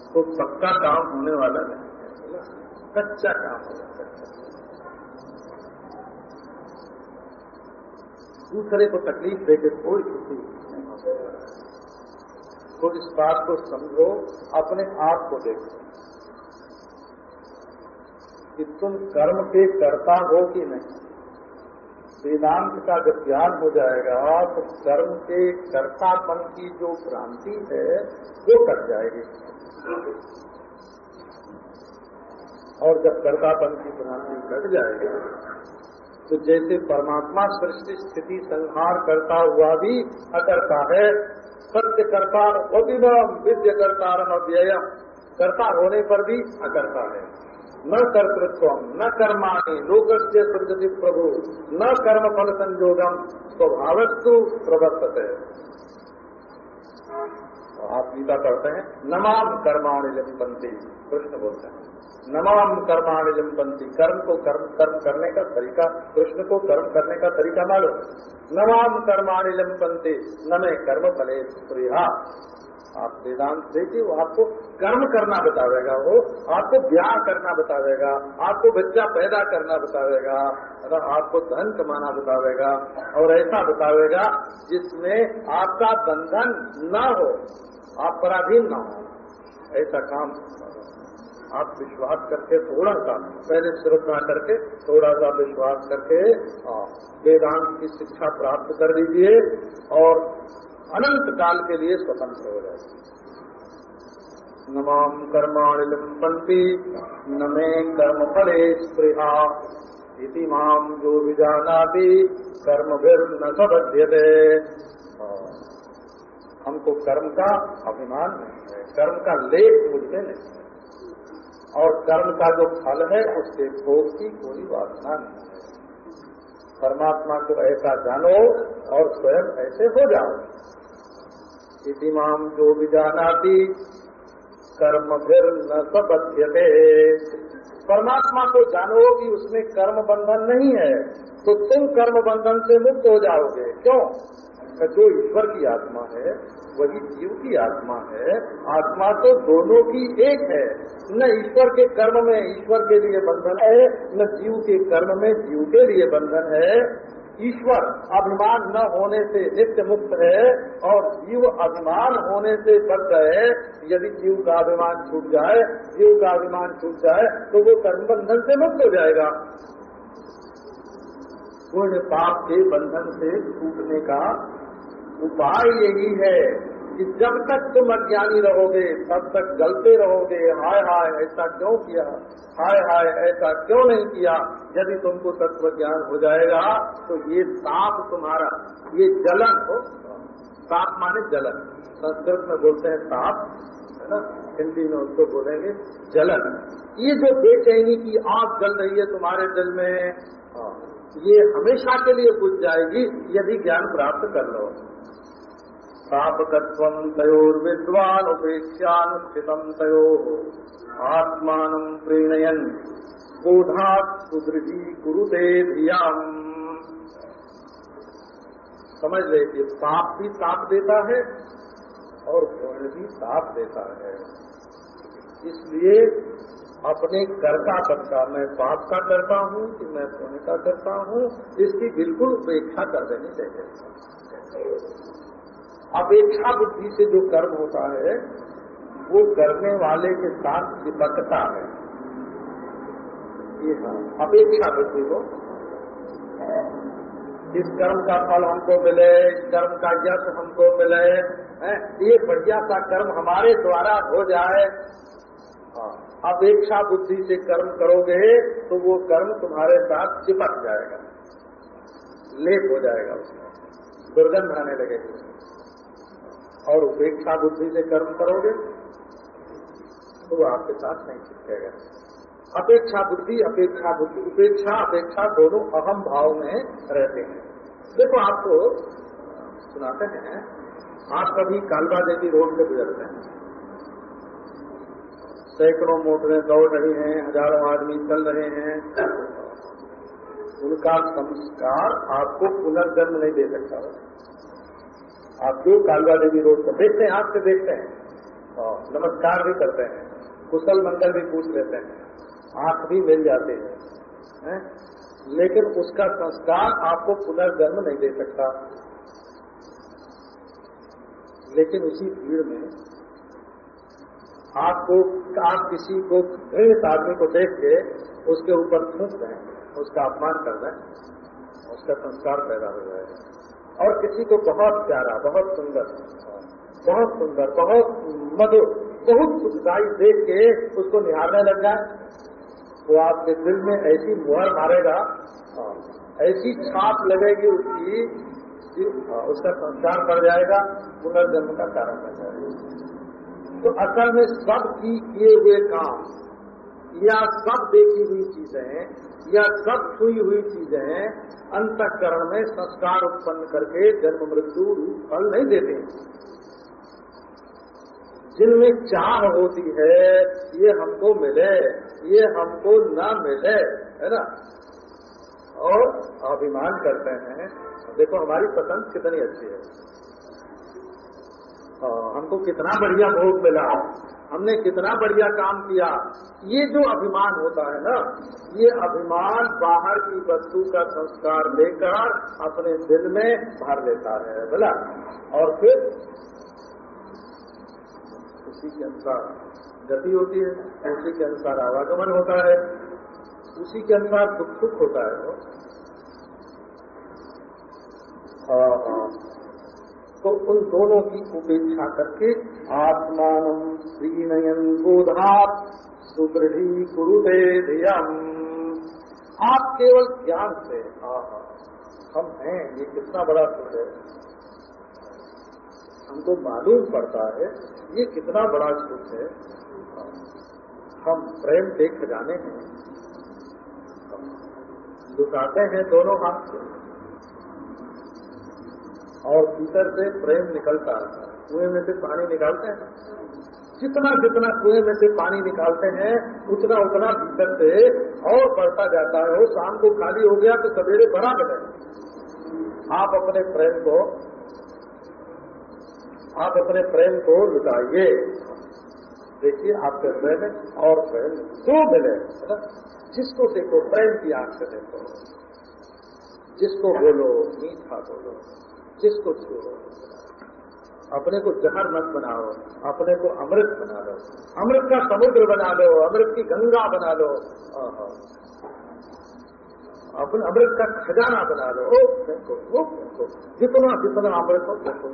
तो पक्का काम होने वाला नहीं कच्चा काम होगा दूसरे को तकलीफ़ देकर कोई खुशी नहीं तो इस बात को समझो, अपने आप को देखो। कि तुम कर्म के कर्ता हो कि नहीं। वेदांत का जब ज्ञान हो जाएगा तो कर्म के कर्तापन की जो भ्रांति है, वो कट जाएगी। और जब कर्तापन की भ्रांति कट जाएगी तो जैसे परमात्मा सृष्टि, स्थिति, संहार करता हुआ भी अकर्ता है सत्य कर्ता विद्य कर्तारम अव्ययम कर्ता होने पर भी अकर्ता है। न कर्तृत्व न कर्माणी, लोकस्य सृजति प्रभु। न कर्म फल संयोगम, स्वभावस्तु प्रवर्तते। आप गीता पढ़ते हैं नमाम कर्माणि जमपंथी कृष्ण बोलते हैं। नमाम कर्माणि जमपंथी कर्म को कर्म कर्म करने का तरीका, कृष्ण को कर्म करने का तरीका मालूम। नमाम कर्माणि जमपंथी न कर्म फले प्रिया आप वेदांत देखिए, वो आपको कर्म करना बतावेगा, वो आपको ब्याह करना बतावेगा, आपको बच्चा पैदा करना बतावेगा आपको धन कमाना बतावेगा, और ऐसा बतावेगा जिसमें आपका बंधन न हो, आप पराधीन न हो। ऐसा काम आप विश्वास करके थोड़ा सा, पहले श्रद्धा करके थोड़ा सा विश्वास करके वेदांत की शिक्षा प्राप्त कर लीजिए और अनंत काल के लिए स्वतंत्र हो जाए नमाम कर्माणि लिम्पन्ति न मे कर्म फले स्पृहा, इति माम जो विजानाति कर्म फिर न सबध्यते हमको कर्म का अभिमान नहीं है, कर्म का लेख मुझसे नहीं और कर्म का जो फल है उसके भोग की कोई वासना नहीं है। परमात्मा को ऐसा जानो और स्वयं ऐसे हो जाओ। इतिमाम जो भी जानाती, कर्म फिर न सबध्यते। परमात्मा को जानो कि उसमें कर्म बंधन नहीं है तो तुम कर्म बंधन से मुक्त हो जाओगे। क्यों? जो ईश्वर की आत्मा है वही जीव की आत्मा है। आत्मा तो दोनों की एक है। न ईश्वर के कर्म में ईश्वर के लिए बंधन है, न जीव के कर्म में जीव के लिए बंधन है। ईश्वर अभिमान न होने से नित्य मुक्त है और जीव अभिमान होने से बद्ध है यदि जीव का अभिमान छूट जाए, जीव का अभिमान छूट जाए तो वो कर्म बंधन से मुक्त हो जाएगा। पूर्ण पाप के बंधन से छूटने का उपाय यही है कि जब तक तुम अज्ञानी रहोगे, तब तक जलते रहोगे, हाय हाय ऐसा क्यों किया? हाय हाय ऐसा क्यों नहीं किया? यदि तुमको तत्व ज्ञान हो जाएगा तो ये ताप तुम्हारा, ये जलन हो ताप माने जलन। संस्कृत में बोलते हैं ताप है ना? हिंदी में उसको बोलेंगे जलन। ये जो बेचैनी की आग जल रही है तुम्हारे दिल में ये हमेशा के लिए बुझ जाएगी यदि ज्ञान प्राप्त कर लो। तापकत्व तयोर्विद्वान उपेक्षानुष्ठितम तयो। आत्मान प्रीणयन। बोधा सुदृढ़ी कुरुते धियाम। समझ ले कि पाप भी ताप देता है और पुण्य भी ताप देता है। इसलिए अपने कर्ता पद का मैं पाप का करता हूँ कि मैं पुण्य का करता हूँ, इसकी बिल्कुल उपेक्षा कर देनी चाहिए। अपेक्षा बुद्धि से जो कर्म होता है, वो करने वाले के साथ चिपकता है। ये हाँ अपेक्षा बुद्धि को। इस कर्म का फल हमको मिले, इस कर्म का यश हमको मिले, है, ये बढ़िया सा कर्म हमारे द्वारा हो जाए अपेक्षा बुद्धि से कर्म करोगे तो वो कर्म तुम्हारे साथ चिपक जाएगा। लेप हो जाएगा उसमें दुर्गंध आने लगेगी। और उपेक्षा बुद्धि से कर्म करोगे तो वो आपके साथ नहीं चिपकेगा। अपेक्षा बुद्धि अपेक्षा बुद्धि, उपेक्षा, अपेक्षा दोनों अहम भाव में रहते हैं। देखो, आपको सुनाते हैं। आप कभी कालबा देवी रोड से गुजरते हैं। सैकड़ों मोटरें दौड़ रही हैं, हज़ारों आदमी चल रहे हैं। उनका संस्कार आपको पुनर्जन्म नहीं दे सकता। आप जो कालवा देवी रोड पर देखते हैं आपसे देखते हैं, और नमस्कार भी करते हैं, कुशल मंगल भी पूछ लेते हैं, आँख भी मिल जाते हैं, है? लेकिन उसका संस्कार आपको पुनर्जन्म नहीं दे सकता। लेकिन उसी भीड़ में आपको, आप किसी को घृणित आदमी को देख के उसके ऊपर थूक दें उसका अपमान कर दें उसका संस्कार पैदा हो जाएगा। और किसी को बहुत प्यारा, बहुत सुंदर बहुत सुंदर, बहुत मधुर, बहुत सुखदायी देख के उसको निहारने लग जाए, वो आपके दिल में ऐसी मुहर मारेगा, ऐसी छाप लगेगी उसकी उसका संस्कार पड़ जाएगा, पुनर्जन्म का कारण बन जाएगा। तो असल में सब की किए हुए काम, या सब देखी हुई चीज़ें, या सब छुई हुई चीज़ें, अंतकरण में संस्कार उत्पन्न करके जन्म, मृत्यु फल नहीं देते जिनमें चाह होती है, ये हमको मिले, ये हमको न मिले, है ना? और अभिमान करते हैं। देखो, हमारी पसंद कितनी अच्छी है। हमको कितना बढ़िया भोग मिला। हमने कितना बढ़िया काम किया। ये जो अभिमान होता है ना, ये अभिमान बाहर की वस्तु का संस्कार लेकर अपने दिल में भर लेता है, बोला। और फिर उसी के अनुसार गति होती है, उसी के अनुसार आवागमन होता है, उसी के अनुसार दुख सुख होता है वो। तो उन दोनों की उपेक्षा करके आत्मान श्रीनयन बोधात सुदृढ़ी कुरुते आप केवल ज्ञान से हम हैं, ये कितना बड़ा सुख है। हमको मालूम पड़ता है, ये कितना बड़ा सुख है। हम प्रेम देख जाने हैं। लुटाते हैं दोनों हाथ से। और भीतर से प्रेम निकलता है। कुएँ में से पानी निकालते हैं। जितना जितना कुएँ में से पानी निकालते हैं, उतना उतना भीतर से और बढ़ता जाता है। वो शाम को खाली हो गया तो सवेरे भरा बने आप अपने प्रेम को, आप अपने प्रेम को लुटाइए। देखिए, आपके प्रेम और प्रेम दो मिले जिसको देखो, प्रेम की आँख से देखो। जिसको बोलो, मीठा बोलो। जिसको छूरो अपने को जहर मत बनाओ, अपने को अमृत बना लो अमृत का समुद्र बना लो अमृत की गंगा बना लो अपने अमृत का खजाना बना लो ओ देखो वो देखो जितना जितना अमृत हो देखो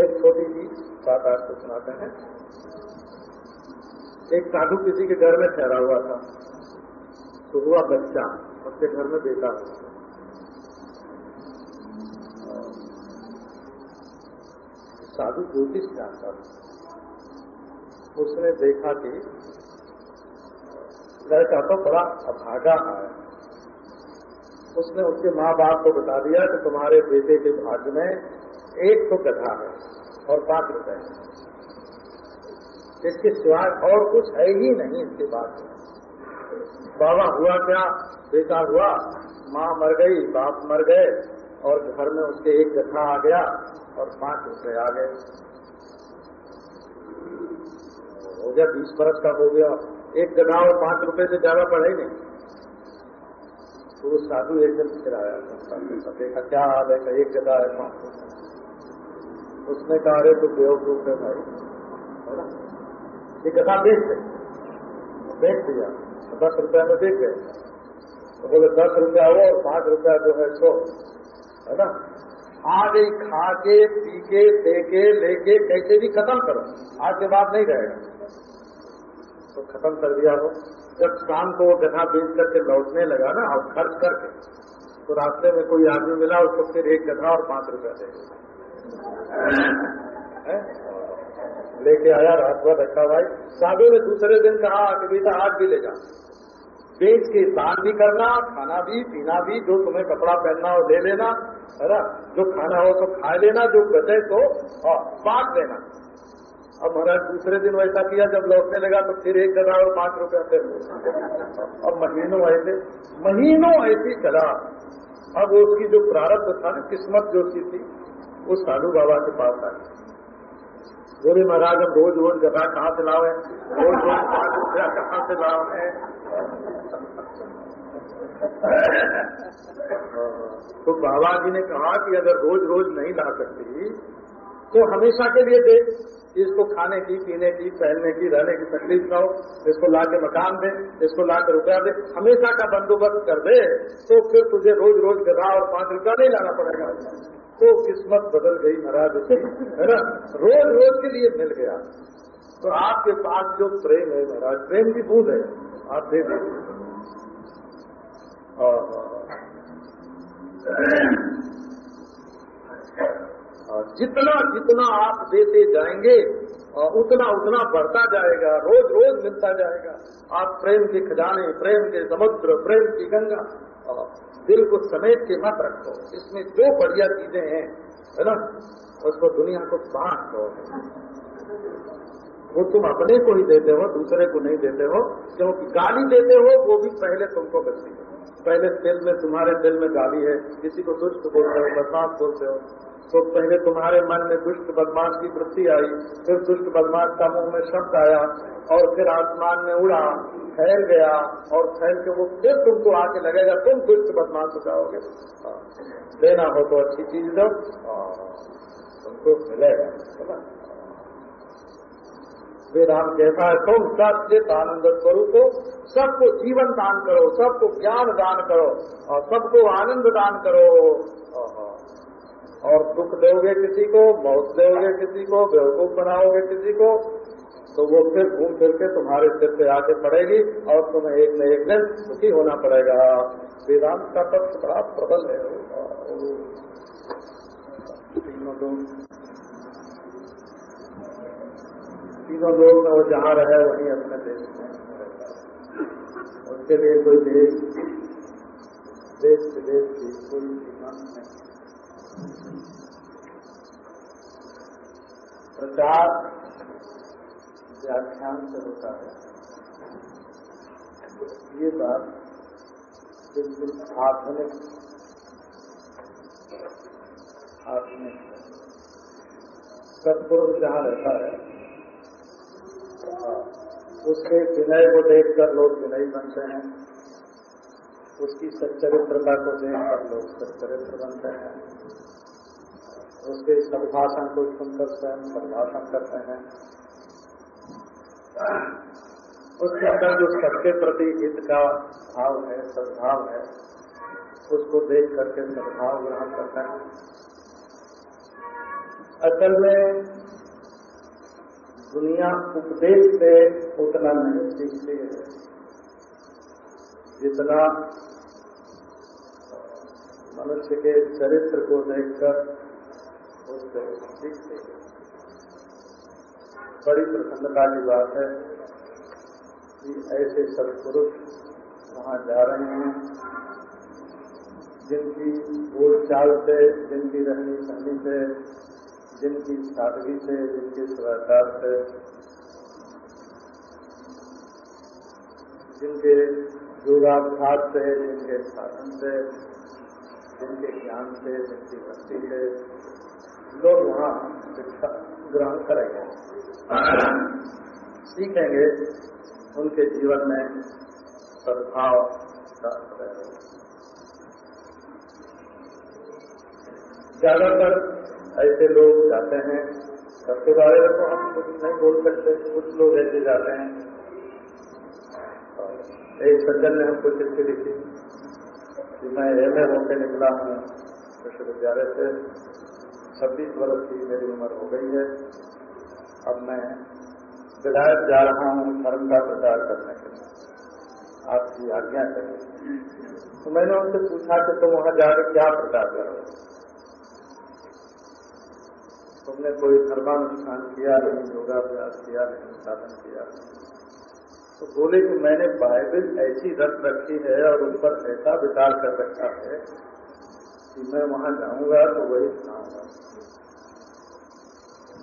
एक छोटी सी बात आपको सुनाते हैं। एक साधु किसी के घर में ठहरा हुआ था। तो हुआ बच्चा, उसके घर में बेटा साधु ज्योतिष जानता था। उसने देखा कि लड़का तो बड़ा अभागा है। उसने उसके माँ बाप को बता दिया कि तुम्हारे बेटे के भाग्य में एक तो गधा है और पाँच रुपए है। इसके सिवाय और कुछ है ही नहीं इसके बाद। बाबा हुआ क्या? बेटा हुआ, माँ मर गई, बाप मर गए और घर में उसके एक गठा आ गया। और पाँच रुपए आ गए हो गया बीस बरस का हो गया। एक गधा और पाँच रुपए से ज़्यादा पढ़े नहीं। तो वो साधु एक दिन फिर आया। देखा, क्या हाल है? एक गधा है पाँच उसने कहा, अरे तो बेवकूफ़ है भाई। है ना? ये बेच दे। बेच दिया। दस रुपया में बेच गए। तो बोले, दस रुपया हो और पाँच रुपया जो है सो। है ना? गई खा के पी के दे के लेके, कैसे भी खत्म करो। आज के बाद नहीं रहेगा। तो खत्म कर दिया वो। जब शाम को वो गधा बेच करके लौटने लगा ना, और खर्च करके तो रास्ते में कोई आदमी मिला, उसको फिर एक गधा और पाँच रुपया दे लेके आया, रात भर रखा भाई। साधु ने दूसरे दिन कहा कि बेटा आज भी ले जा। बेच के दान भी करना, खाना भी, पीना भी, जो तुम्हें कपड़ा पहनना हो ले लेना, है ना? जो खाना हो तो खा लेना, जो बचे तो बांट देना। अब महाराज, दूसरे दिन वैसा किया, जब लौटने लगा तो फिर एक गधा और पाँच रुपया फिर अब महीनों ऐसे, महीनों ऐसी चला। अब उसकी जो प्रारब्ध था ना, किस्मत जो की थी, वो साधु बाबा के पास आई। बोले, महाराज, हम रोज रोज गधा कहाँ से लावे? रोज रोज पाँच रुपया कहाँ से लावे? तो बाबा जी ने कहा कि अगर रोज रोज नहीं ला सकती तो हमेशा के लिए दे। इसको खाने की, पीने की, पहनने की, रहने की तकलीफ़ ना हो। इसको ला के मकान दे, इसको ला के रुपया दे। हमेशा का बंदोबस्त कर दे तो फिर तुझे रोज रोज गधा और पाँच रुपया नहीं लाना पड़ेगा। तो किस्मत बदल गई महाराज है ना? रोज रोज के लिए मिल गया। तो आपके पास जो प्रेम है महाराज, प्रेम की बूंद है। आप दे दीजिए। जितना जितना आप देते जाएँगे उतना उतना बढ़ता जाएगा, रोज रोज मिलता जाएगा। आप प्रेम के खजाने, प्रेम के समुद्र, प्रेम की गंगा दिल को समेट के मत रखो। इसमें जो बढ़िया चीज़ें हैं, है ना, उसको दुनिया को बांट दो। वो तुम अपने को ही देते हो, दूसरे को नहीं देते हो। क्योंकि गाली देते हो, वो भी पहले तुमको करती है पहले दिल में तुम्हारे दिल में गाली है, किसी को दुष्ट बोलते हो, बदमाश बोलते हो। तो पहले तुम्हारे मन में दुष्ट बदमाश की वृत्ति आई, फिर दुष्ट बदमाश का मुँह में शब्द आया, और फिर आसमान में उड़ा, फैल गया, और फैल के वो फिर तुमको आके लगेगा, तुम दुष्ट बदमाश हो जाओगे। देना हो तो अच्छी चीज़ दो तुमको मिलेगा। है वेदांत कहता है, तुम सचित आनंद स्वरूप हो सबको जीवन दान करो, सबको ज्ञान दान करो, और सबको आनंद दान करो। और दुख दोगे किसी को, मौत दोगे किसी को, बेवकूफ़ बनाओगे किसी को तो वो फिर घूम फिर के तुम्हारे सिर पे आके पड़ेगी, और तुम्हें एक न एक दिन सुखी होना पड़ेगा। वेदांत का पक्ष बड़ा प्रबल है। तीनों लोग में वो जहाँ रहे वहीं अपने देश में रहता उसके लिए कोई देश देश विदेश की कोई सीमा नहीं। प्रचार व्याख्यान से होता है। ये बात बिल्कुल आधुनिक आधुनिक सत्पुरुष जहाँ रहता है उसके विनय को देखकर लोग विनयी बनते हैं। उसकी सच्चरित्रता को देखकर लोग सच्चरित्र बनते हैं। उसके सदभाषण को सुनकर स्वयं सदभाषण करते हैं। उसके अंदर जो सबके प्रति हित का भाव है, सद्भाव है, उसको देख करके सद्भाव ग्रहण करते हैं। असल में दुनिया उपदेश से उतना नहीं सीखती है जितना मनुष्य के चरित्र को देखकर उससे सीखते हैं बड़ी प्रसन्नता की बात है कि ऐसे सत्पुरुष वहाँ जा रहे हैं, जिनकी बोलचाल से, जिनकी रहनी सहनी से जिनकी सादगी से, जिनके सदाचार से, जिनके योगाभ्यास से, जिनके साधन से, जिनके ज्ञान से, जिनकी भक्ति से, लोग वहाँ शिक्षा ग्रहण करेंगे सीखेंगे, उनके जीवन में सद्भाव का ज़्यादातर ऐसे लोग जाते हैं। सबके बारे में तो हम कुछ नहीं बोल सकते, कुछ लोग ऐसे जाते हैं। एक सज्जन ने हमको चिट्ठी लिखी कि मैं एम ए होकर निकला हूँ विश्वविद्यालय से। छब्बीस वर्ष की मेरी उम्र हो गई है। अब मैं विधायक जा रहा हूँ धर्म का प्रचार करने के लिए। आपकी आज्ञा करें तो मैंने उनसे पूछा कि तुम वहाँ जाकर क्या प्रचार करो तुमने कोई धर्मानुष्ठान किया नहीं, योगाभ्यास किया नहीं साधन किया तो बोले कि मैंने बाइबल ऐसी रख रखी है और उन पर ऐसा विचार कर रखा है कि मैं वहाँ जाऊँगा तो वही सुनाऊँगा।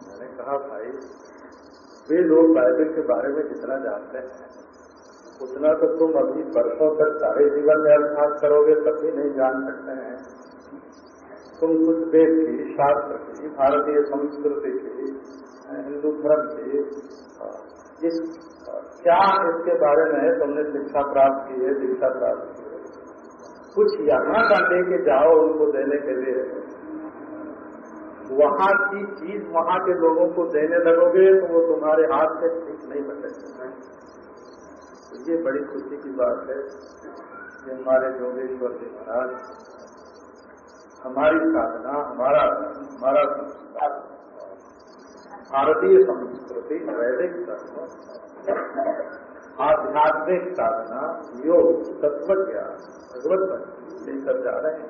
मैंने कहा, भाई, वे लोग बाइबल के बारे में जितना जानते हैं, उतना तो तुम अभी वर्षों तक सारे जीवन में अभ्यास करोगे, तब भी नहीं जान सकते हैं। कुछ देश की शास्त्र की, भारतीय संस्कृति की हिंदू धर्म की इस क्या इसके बारे में तुमने शिक्षा प्राप्त की है, दीक्षा प्राप्त की है? कुछ यहाँ का दे के जाओ उनको देने के लिए। वहाँ की चीज़ वहाँ के लोगों को देने लगोगे तो वो तुम्हारे हाथ से ठीक नहीं बचेंगे तो ये बड़ी खुशी की बात है कि हमारे योगेश्वर जी महाराज हमारी साधना, हमारा हमारा संस्कार। भारतीय संस्कृति, वैदिक धर्म आध्यात्मिक साधना, योग तत्व ज्ञान भगवत लेकर जा रहे हैं।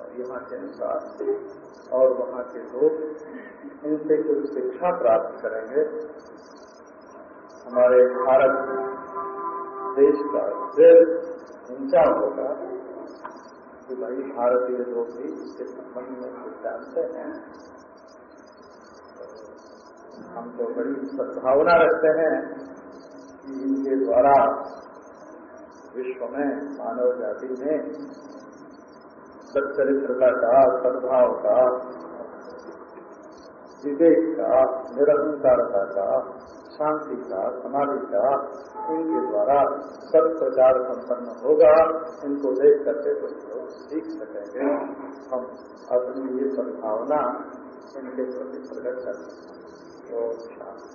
और यहाँ के अनुसार और वहाँ के लोग इनसे कुछ शिक्षा प्राप्त करेंगे। हमारे भारत देश का दिल ऊँचा होगा। कि भाई भारतीय लोग भी इसके संबंध में कुछ जानते हैं। हम तो बड़ी सद्भावना रखते हैं कि इनके द्वारा विश्व में, मानव जाति में सच्चरित्रता का सद्भाव का, विवेक का निरहंकारता का, शांति का, समाधि का इनके द्वारा सब प्रचार संपन्न होगा। इनको देख करके कुछ लोग सीख सकेंगे। हम अपनी ये सद्भावना इनके प्रति प्रकट कर सकते